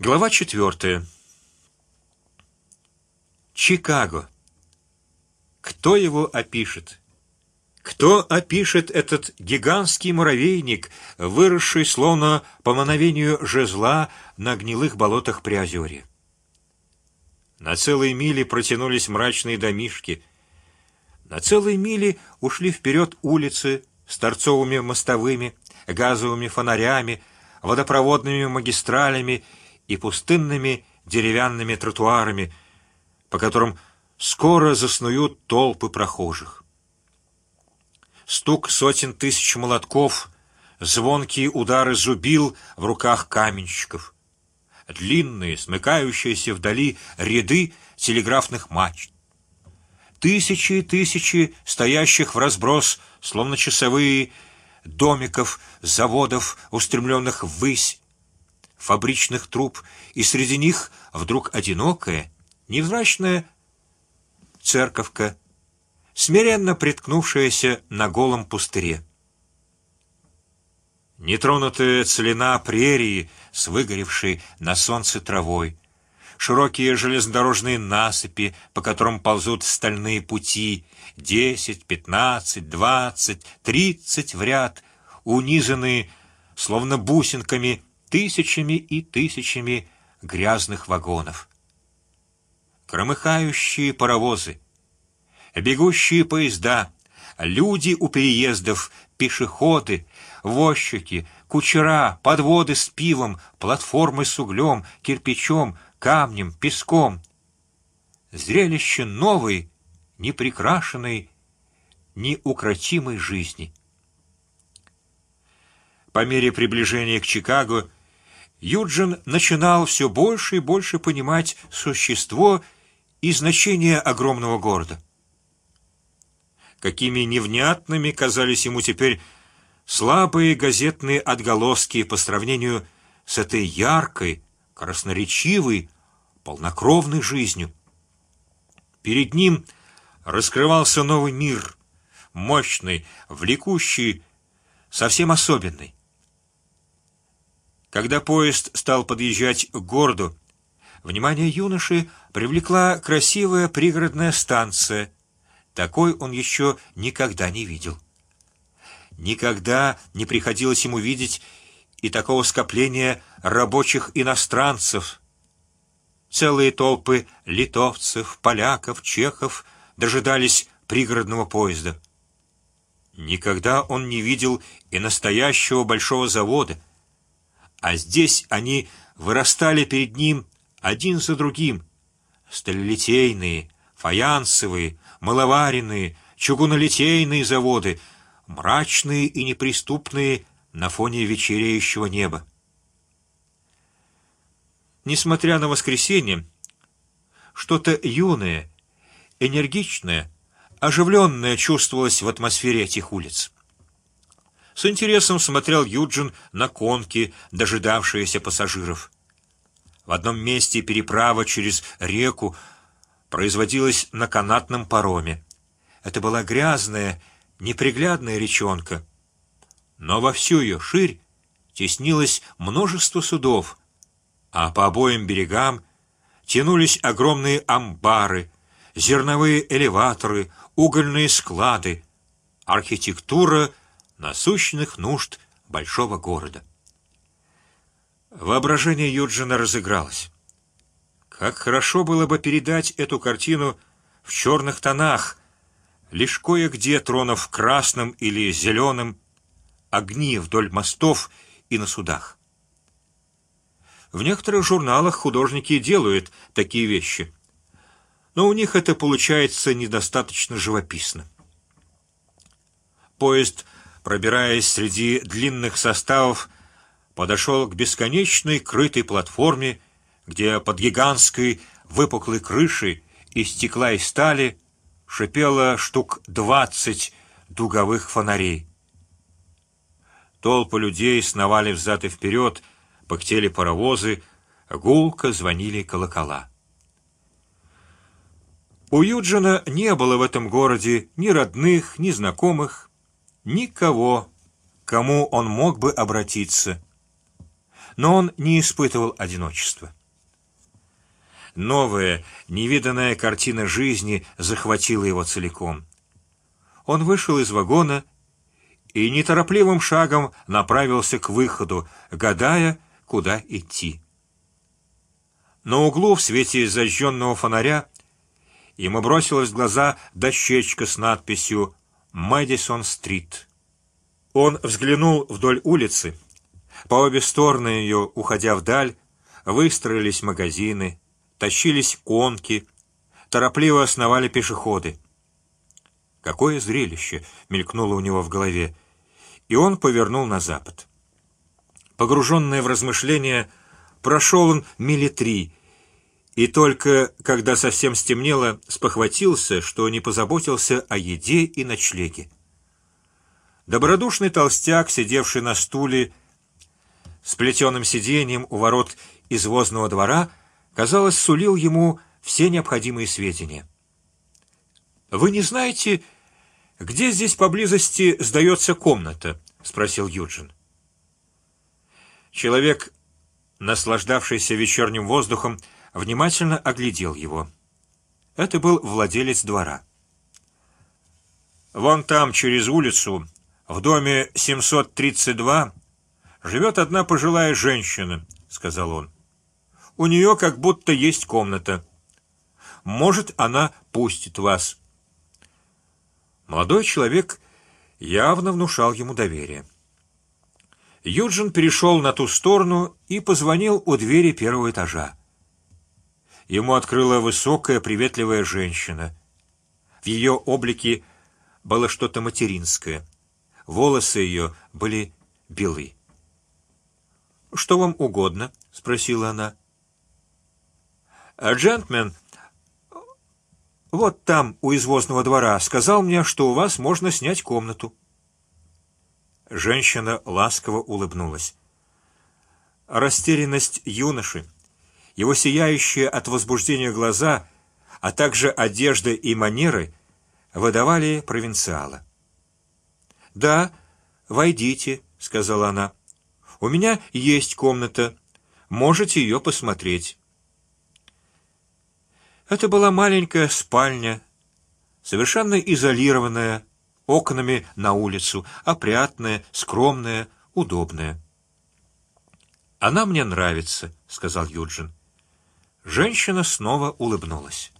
Глава четвертая. Чикаго. Кто его опишет? Кто опишет этот гигантский муравейник, выросший словно по мановению жезла на гнилых болотах Приозерья? На целые мили протянулись мрачные домишки. На целые мили ушли вперед улицы с торцовыми мостовыми, газовыми фонарями, водопроводными магистралями и пустынными деревянными тротуарами, по которым скоро заснуют толпы прохожих. Стук сотен тысяч молотков, звонкие удары зубил в руках каменщиков, длинные, смыкающиеся вдали ряды телеграфных мачт, тысячи и тысячи стоящих в разброс, словно часовые домиков, заводов, устремленных ввысь, фабричных труб, и среди них вдруг одинокая, невзрачная церковка, смиренно приткнувшаяся на голом пустыре. Нетронутая целина прерии с выгоревшей на солнце травой, широкие железнодорожные насыпи, по которым ползут стальные пути, десять, пятнадцать, двадцать, тридцать в ряд, унизанные, словно бусинками, тысячами и тысячами грязных вагонов. Громыхающие паровозы, бегущие поезда, люди у переездов, пешеходы, возчики, кучера, подводы с пивом, платформы с углем, кирпичом, камнем, песком. Зрелище новой, неприкрашенной, неукротимой жизни. По мере приближения к Чикаго Юджин начинал все больше и больше понимать существо и значение огромного города. Какими невнятными казались ему теперь слабые газетные отголоски по сравнению с этой яркой, красноречивой, полнокровной жизнью. Перед ним раскрывался новый мир, мощный, влекущий, совсем особенный. Когда поезд стал подъезжать к городу, внимание юноши привлекла красивая пригородная станция. Такой он еще никогда не видел. Никогда не приходилось ему видеть и такого скопления рабочих иностранцев. Целые толпы литовцев, поляков, чехов дожидались пригородного поезда. Никогда он не видел и настоящего большого завода а здесь они вырастали перед ним один за другим, сталелитейные, фаянсовые, маловаренные, чугунолитейные заводы, мрачные и неприступные на фоне вечереющего неба. Несмотря на воскресенье, что-то юное, энергичное, оживленное чувствовалось в атмосфере этих улиц. С интересом смотрел Юджин на конки, дожидавшиеся пассажиров. В одном месте переправа через реку производилась на канатном пароме. Это была грязная, неприглядная речонка, но во всю ее ширь теснилось множество судов, а по обоим берегам тянулись огромные амбары, зерновые элеваторы, угольные склады, архитектура насущных нужд большого города. Воображение Юджина разыгралось. Как хорошо было бы передать эту картину в черных тонах, лишь кое-где тронув красным или зеленым огни вдоль мостов и на судах. В некоторых журналах художники делают такие вещи, но у них это получается недостаточно живописно. Поезд пробираясь среди длинных составов, подошел к бесконечной крытой платформе, где под гигантской выпуклой крышей из стекла и стали шипело штук двадцать дуговых фонарей. Толпы людей сновали взад и вперед, пыхтели паровозы, гулко звонили колокола. У Юджина не было в этом городе ни родных, ни знакомых, никого, кому он мог бы обратиться. но он не испытывал одиночества. Новая, невиданная картина жизни захватила его целиком. Он вышел из вагона и неторопливым шагом направился к выходу, гадая, куда идти. На углу в свете зажженного фонаря ему бросилась в глаза дощечка с надписью «Мэдисон-стрит». Он взглянул вдоль улицы. По обе стороны ее, уходя вдаль, выстроились магазины, тащились конки, торопливо основали пешеходы. Какое зрелище мелькнуло у него в голове, и он повернул на запад. Погруженный в размышления, прошел он мили три, и только когда совсем стемнело, спохватился, что не позаботился о еде и ночлеге. Добродушный толстяк, сидевший на стуле с плетеным сиденьем у ворот извозного двора, казалось, сулил ему все необходимые сведения. Вы не знаете, где здесь поблизости сдается комната? – спросил Юджин. Человек, наслаждавшийся вечерним воздухом, внимательно оглядел его. Это был владелец двора. Вон там через улицу, в доме 732, живет одна пожилая женщина, сказал он. У нее как будто есть комната. Может, она пустит вас. Молодой человек явно внушал ему доверие. Юджин перешел на ту сторону и позвонил у двери первого этажа. Ему открыла высокая, приветливая женщина. В ее облике было что-то материнское. Волосы ее были белы. Что вам угодно? – спросила она. А джентльмен, вот там у извозного двора, сказал мне, что у вас можно снять комнату. Женщина ласково улыбнулась. Растерянность юноши, его сияющие от возбуждения глаза, а также одежда и манеры выдавали провинциала. Да, войдите, сказала она. У меня есть комната, можете ее посмотреть. Это была маленькая спальня, совершенно изолированная, окнами на улицу, опрятная, скромная, удобная. Она мне нравится, сказал Юджин. Женщина снова улыбнулась.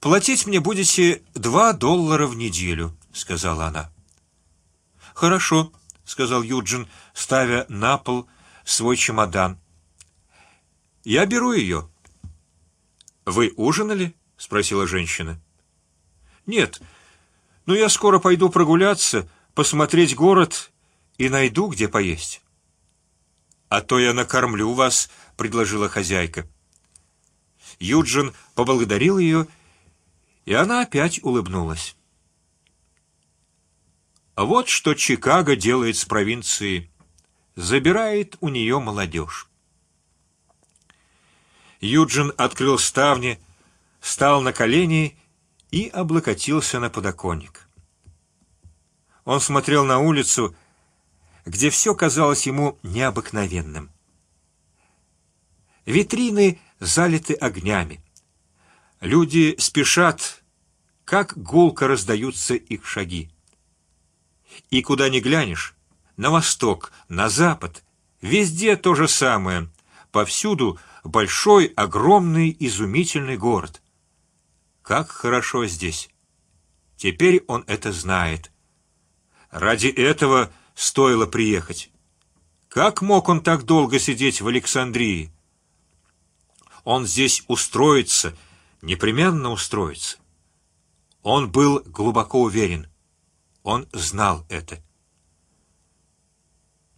Платить мне будете два доллара в неделю, сказала она. Хорошо, сказал Юджин, ставя на пол свой чемодан. Я беру ее. Вы ужинали? спросила женщина. Нет, но я скоро пойду прогуляться, посмотреть город и найду где поесть. А то я накормлю вас, предложила хозяйка. Юджин поблагодарил ее, и она опять улыбнулась. А вот что Чикаго делает с провинцией: забирает у нее молодежь. Юджин открыл ставни, стал на колени и облокотился на подоконник. Он смотрел на улицу, где все казалось ему необыкновенным. Витрины залиты огнями, люди спешат, как гулко раздаются их шаги. И куда ни глянешь, на восток, на запад, везде то же самое, повсюду большой, огромный, изумительный город. Как хорошо здесь! Теперь он это знает. Ради этого стоило приехать. Как мог он так долго сидеть в Александрии? Он здесь устроится, непременно устроится. Он был глубоко уверен. Он знал это.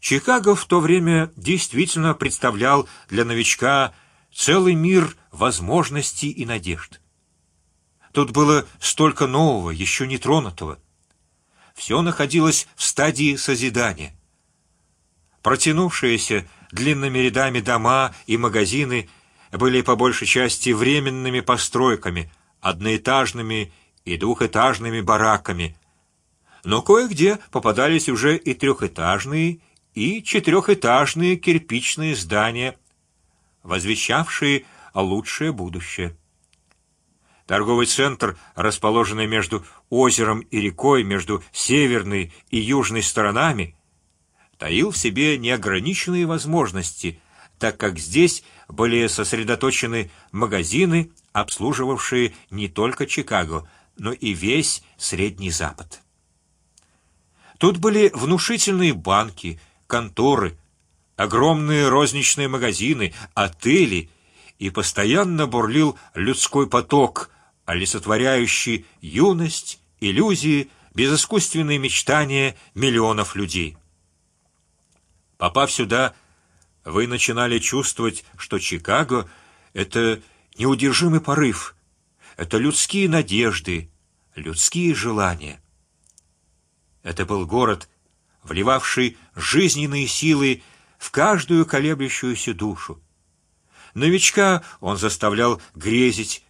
Чикаго в то время действительно представлял для новичка целый мир возможностей и надежд. Тут было столько нового, еще не тронутого. Все находилось в стадии созидания. Протянувшиеся длинными рядами дома и магазины были по большей части временными постройками, одноэтажными и двухэтажными бараками, но кое-где попадались уже и трехэтажные и четырехэтажные кирпичные здания, возвещавшие лучшее будущее. Торговый центр, расположенный между озером и рекой, между северной и южной сторонами, таил в себе неограниченные возможности, так как здесь были сосредоточены магазины, обслуживавшие не только Чикаго, но и весь Средний Запад. Тут были внушительные банки, конторы, огромные розничные магазины, отели, и постоянно бурлил людской поток, олицетворяющий юность, иллюзии, безыскусственные мечтания миллионов людей. Попав сюда, вы начинали чувствовать, что Чикаго — это неудержимый порыв, это людские надежды, людские желания. Это был город, вливавший жизненные силы в каждую колеблющуюся душу. Новичка он заставлял грезить,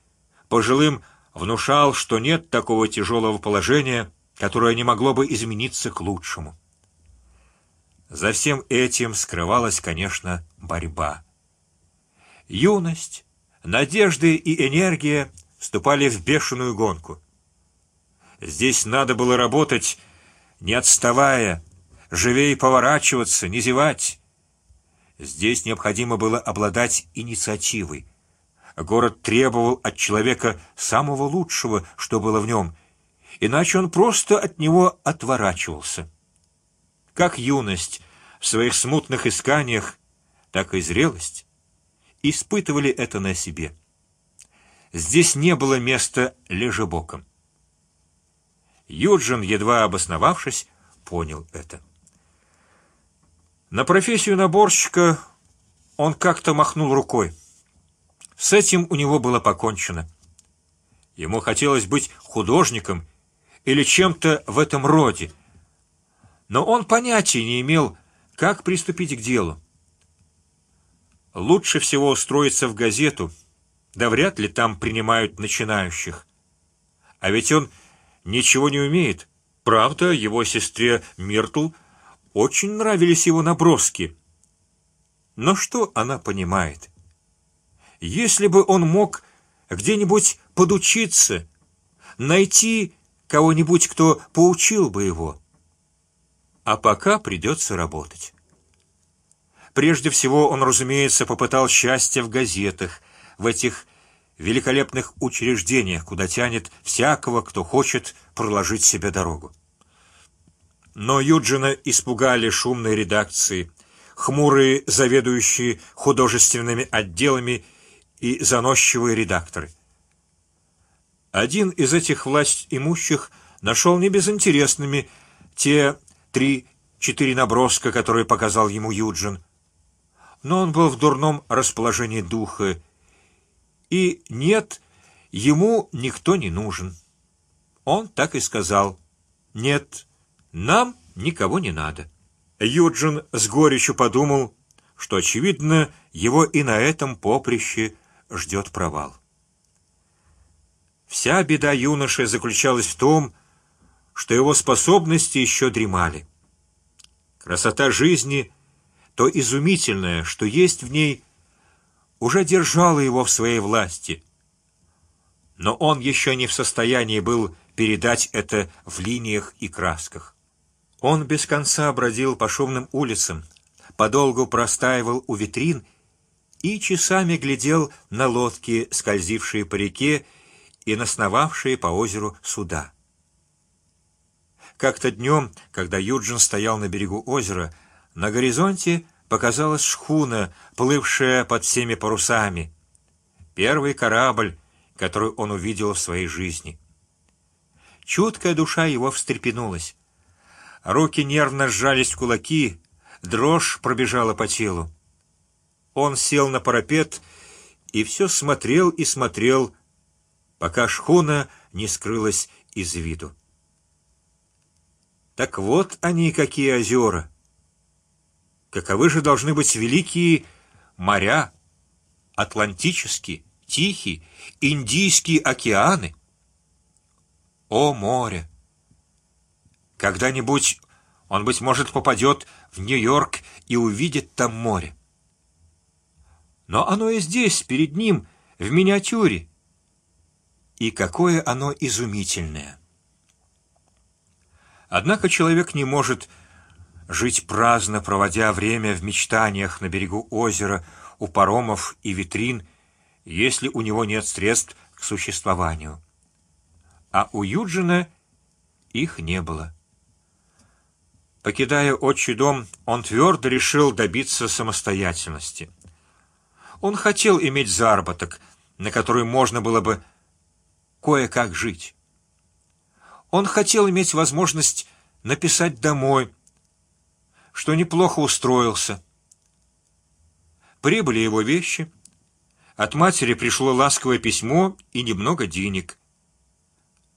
пожилым внушал, что нет такого тяжелого положения, которое не могло бы измениться к лучшему. За всем этим скрывалась, конечно, борьба. Юность, надежды и энергия вступали в бешеную гонку. Здесь надо было работать, не отставая, живее поворачиваться, не зевать. Здесь необходимо было обладать инициативой. Город требовал от человека самого лучшего, что было в нем, иначе он просто от него отворачивался как юность в своих смутных исканиях, так и зрелость испытывали это на себе. Здесь не было места лежебоком. Юджин, едва обосновавшись, понял это. На профессию наборщика он как-то махнул рукой. С этим у него было покончено. Ему хотелось быть художником или чем-то в этом роде, но он понятия не имел, как приступить к делу. Лучше всего устроиться в газету, да вряд ли там принимают начинающих. А ведь он ничего не умеет. Правда, его сестре Миртл очень нравились его наброски. Но что она понимает? Если бы он мог где-нибудь подучиться, найти кого-нибудь, кто поучил бы его а пока придется работать. Прежде всего он, разумеется, попытал счастье в газетах, в этих великолепных учреждениях, куда тянет всякого, кто хочет проложить себе дорогу. Но Юджина испугали шумные редакции, хмурые заведующие художественными отделами и заносчивые редакторы. Один из этих власть имущих нашел не безинтересными те три-четыре наброска, которые показал ему Юджин. Но он был в дурном расположении духа, и нет, ему никто не нужен. Он так и сказал: нет, нам никого не надо. Юджин с горечью подумал, что очевидно его и на этом поприще ждет провал. Вся беда юноши заключалась в том, что его способности еще дремали. Красота жизни, то изумительное, что есть в ней, уже держала его в своей власти. Но он еще не в состоянии был передать это в линиях и красках. Он без конца бродил по шумным улицам, подолгу простаивал у витрин и часами глядел на лодки, скользившие по реке и насновавшие по озеру суда. Как-то днем, когда Юджин стоял на берегу озера, на горизонте показалась шхуна, плывшая под всеми парусами. Первый корабль, который он увидел в своей жизни. Чуткая душа его встрепенулась. Руки нервно сжались в кулаки, дрожь пробежала по телу. Он сел на парапет и все смотрел и смотрел, пока шхуна не скрылась из виду. Так вот они какие озера. Каковы же должны быть великие моря, Атлантический, Тихий, Индийские океаны. О море! Когда-нибудь он быть может попадет в Нью-Йорк и увидит там море. Но оно и здесь перед ним в миниатюре. И какое оно изумительное! Однако человек не может жить праздно, проводя время в мечтаниях на берегу озера, у паромов и витрин, если у него нет средств к существованию. А у Юджина их не было. Покидая отчий дом, он твердо решил добиться самостоятельности. Он хотел иметь заработок, на который можно было бы кое-как жить. Он хотел иметь возможность написать домой, что неплохо устроился. Прибыли его вещи. От матери пришло ласковое письмо и немного денег.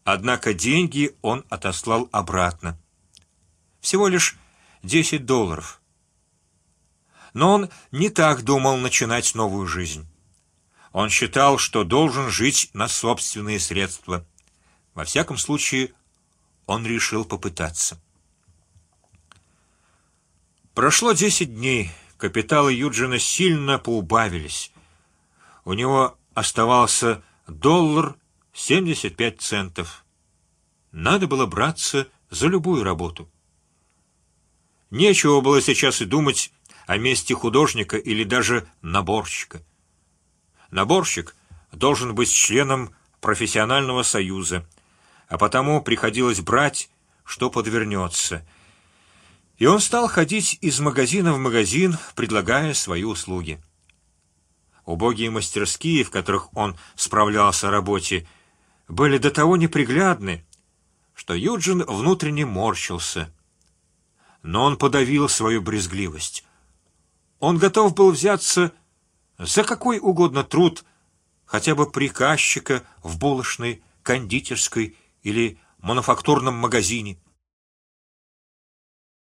Однако деньги он отослал обратно. Всего лишь десять долларов. Но он не так думал начинать новую жизнь. Он считал, что должен жить на собственные средства. Во всяком случае, он решил попытаться. Прошло десять дней. Капиталы Юджина сильно поубавились. У него оставался доллар семьдесят пять центов. Надо было браться за любую работу. Нечего было сейчас и думать о месте художника или даже наборщика. Наборщик должен быть членом профессионального союза, а потому приходилось брать, что подвернется и он стал ходить из магазина в магазин, предлагая свои услуги. Убогие мастерские, в которых он справлялся о работе, были до того неприглядны, что Юджин внутренне морщился. Но он подавил свою брезгливость. Он готов был взяться за какой угодно труд, хотя бы приказчика в булочной, кондитерской или мануфактурном магазине.